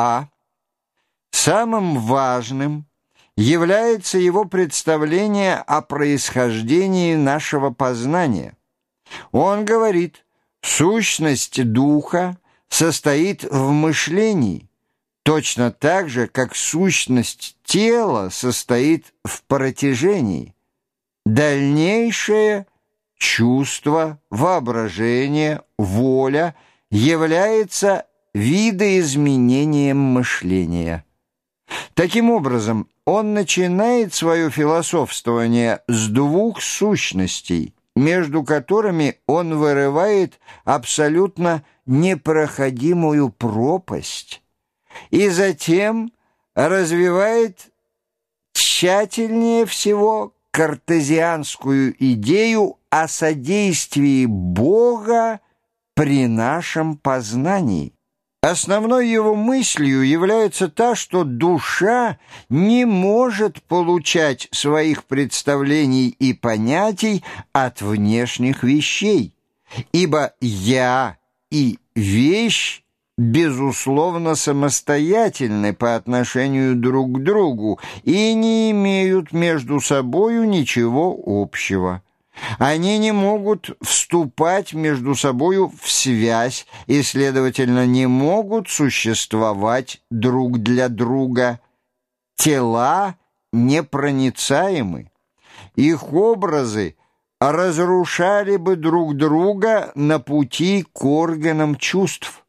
А. Самым важным является его представление о происхождении нашего познания. Он говорит, сущность духа состоит в мышлении, точно так же, как сущность тела состоит в протяжении. Дальнейшее чувство, воображение, воля является видоизменением мышления. Таким образом, он начинает свое философствование с двух сущностей, между которыми он вырывает абсолютно непроходимую пропасть, и затем развивает тщательнее всего картезианскую идею о содействии Бога при нашем познании. Основной его мыслью является та, что душа не может получать своих представлений и понятий от внешних вещей, ибо «я» и «вещь» безусловно самостоятельны по отношению друг к другу и не имеют между собою ничего общего. Они не могут вступать между собою в связь и, следовательно, не могут существовать друг для друга. Тела непроницаемы. Их образы разрушали бы друг друга на пути к органам чувств.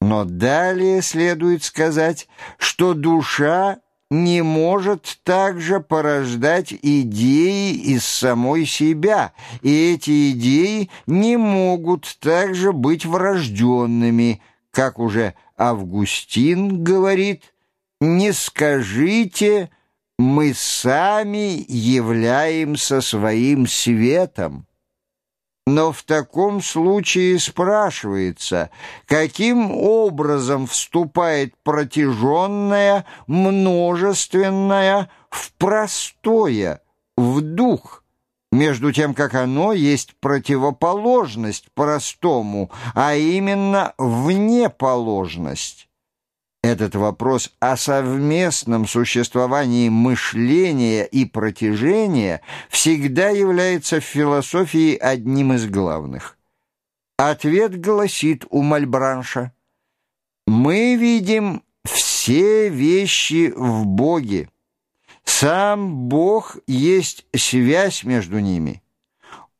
Но далее следует сказать, что душа не может также порождать идеи из самой себя, и эти идеи не могут также быть врожденными, как уже Августин говорит, «Не скажите, мы сами являемся своим светом». Но в таком случае спрашивается, каким образом вступает протяженное, множественное в простое, в дух, между тем, как оно есть противоположность простому, а именно внеположность. Этот вопрос о совместном существовании мышления и протяжения всегда является в философии одним из главных. Ответ гласит у Мальбранша «Мы видим все вещи в Боге. Сам Бог есть связь между ними.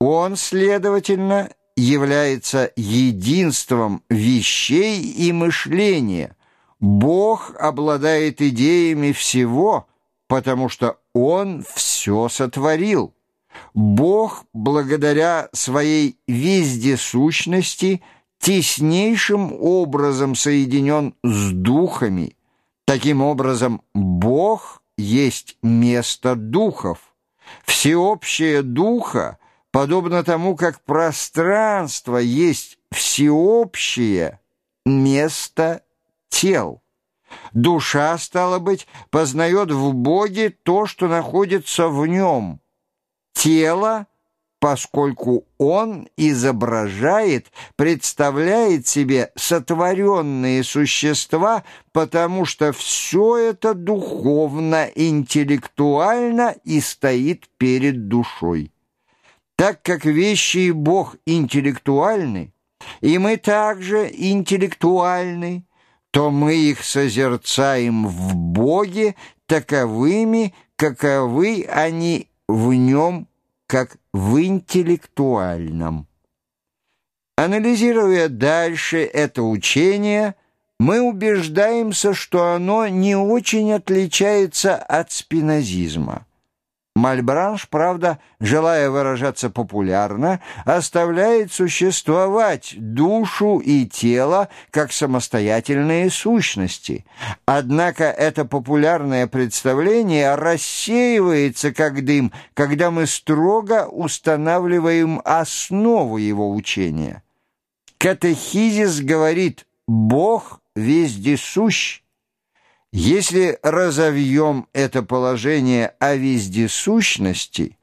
Он, следовательно, является единством вещей и мышления» Бог обладает идеями всего, потому что Он все сотворил. Бог, благодаря своей вездесущности, теснейшим образом соединен с духами. Таким образом, Бог есть место духов. Всеобщее духа, подобно тому, как пространство есть всеобщее место тел. Душа, стало быть, познает в Боге то, что находится в нем. Тело, поскольку он изображает, представляет себе сотворенные существа, потому что все это духовно, интеллектуально и стоит перед душой. Так как вещи и Бог интеллектуальны, и мы также интеллектуальны, то мы их созерцаем в Боге таковыми, каковы они в нем, как в интеллектуальном. Анализируя дальше это учение, мы убеждаемся, что оно не очень отличается от спинозизма. Мальбранш, правда, желая выражаться популярно, оставляет существовать душу и тело как самостоятельные сущности. Однако это популярное представление рассеивается как дым, когда мы строго устанавливаем основу его учения. Катехизис говорит «Бог вездесущ». Если разовьем это положение о вездесущности,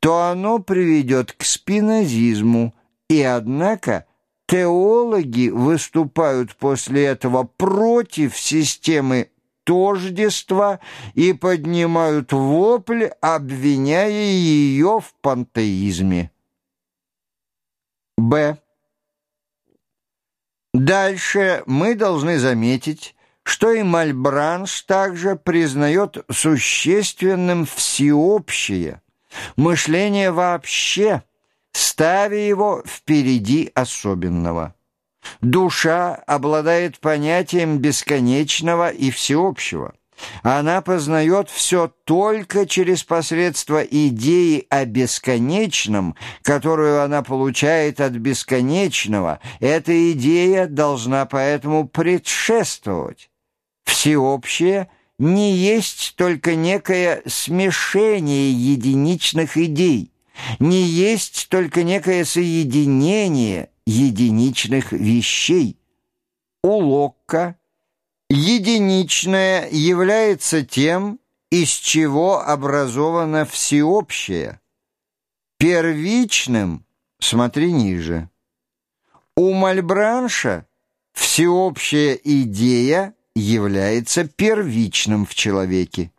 то оно приведет к спинозизму и, однако, теологи выступают после этого против системы тождества и поднимают вопль, обвиняя ее в пантеизме. Б. Дальше мы должны заметить, что и Мальбранш также признает существенным всеобщее, мышление вообще, ставя его впереди особенного. Душа обладает понятием бесконечного и всеобщего. Она познает все только через посредство идеи о бесконечном, которую она получает от бесконечного. Эта идея должна поэтому предшествовать. Всеобщее не есть только некое смешение единичных идей, не есть только некое соединение единичных вещей. У Локка единичное является тем, из чего образовано всеобщее. Первичным, смотри ниже. У Мальбранша всеобщая идея является первичным в человеке.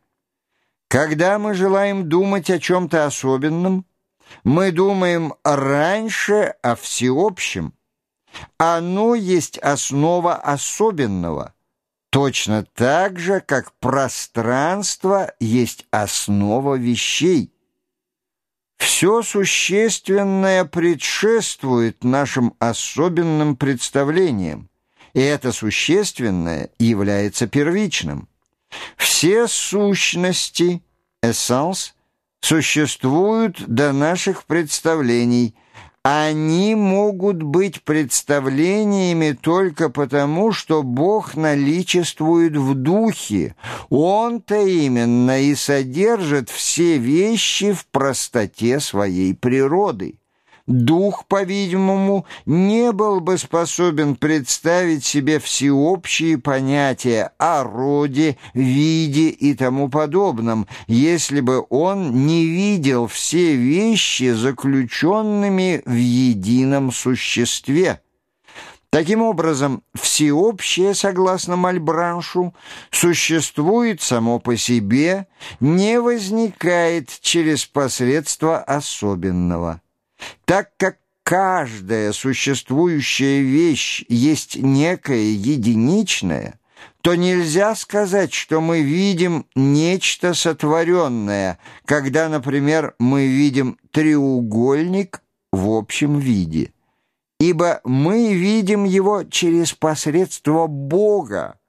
Когда мы желаем думать о чем-то особенном, мы думаем раньше о всеобщем. Оно есть основа особенного, точно так же, как пространство есть основа вещей. Все существенное предшествует нашим особенным представлениям, и это существенное является первичным. Все сущности, эссенс, существуют до наших представлений. Они могут быть представлениями только потому, что Бог наличествует в духе. Он-то именно и содержит все вещи в простоте своей природы. Дух, по-видимому, не был бы способен представить себе всеобщие понятия о роде, виде и тому подобном, если бы он не видел все вещи заключенными в едином существе. Таким образом, всеобщее, согласно Мальбраншу, существует само по себе, не возникает через посредство особенного. Так как каждая существующая вещь есть некое единичное, то нельзя сказать, что мы видим нечто сотворенное, когда, например, мы видим треугольник в общем виде. Ибо мы видим его через посредство Бога,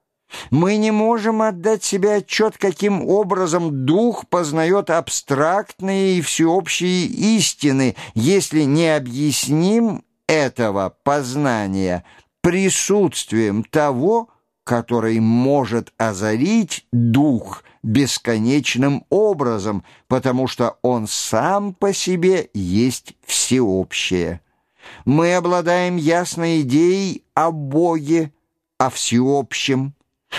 мы не можем отдать себе отчет, каким образом дух познает абстрактные и всеобщие истины, если не объясним этого познания присутствием того, который может озарить дух бесконечным образом, потому что он сам по себе есть всеобщее. Мы обладаем ясной идеей о Боге, о всеобщем,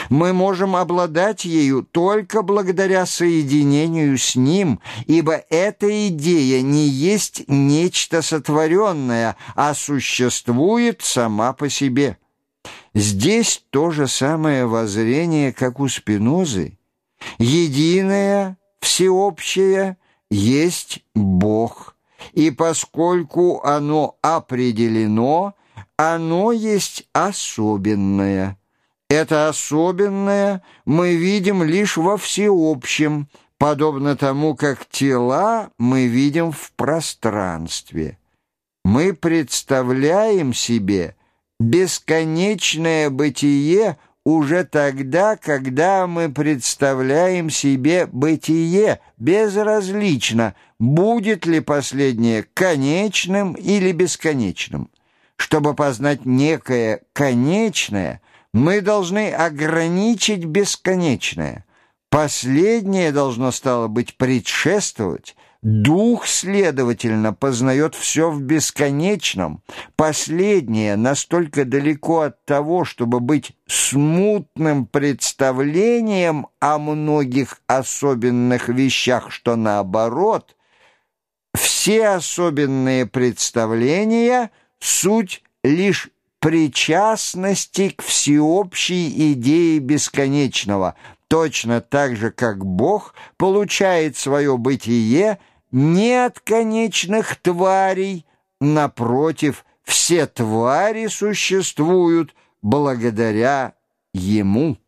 мы можем обладать ею только благодаря соединению с Ним, ибо эта идея не есть нечто сотворенное, а существует сама по себе. Здесь то же самое воззрение, как у Спинозы. Единое, всеобщее есть Бог, и поскольку оно определено, оно есть особенное – это особенное мы видим лишь во всеобщем, подобно тому, как тела мы видим в пространстве. Мы представляем себе бесконечное бытие уже тогда, когда мы представляем себе бытие, безразлично, будет ли последнее конечным или бесконечным. Чтобы познать некое конечное – мы должны ограничить бесконечное. Последнее должно, стало быть, предшествовать. Дух, следовательно, познает все в бесконечном. Последнее настолько далеко от того, чтобы быть смутным представлением о многих особенных вещах, что наоборот, все особенные представления — суть лишь причастности к всеобщей идее бесконечного, точно так же, как Бог получает свое бытие не от конечных тварей, напротив, все твари существуют благодаря Ему.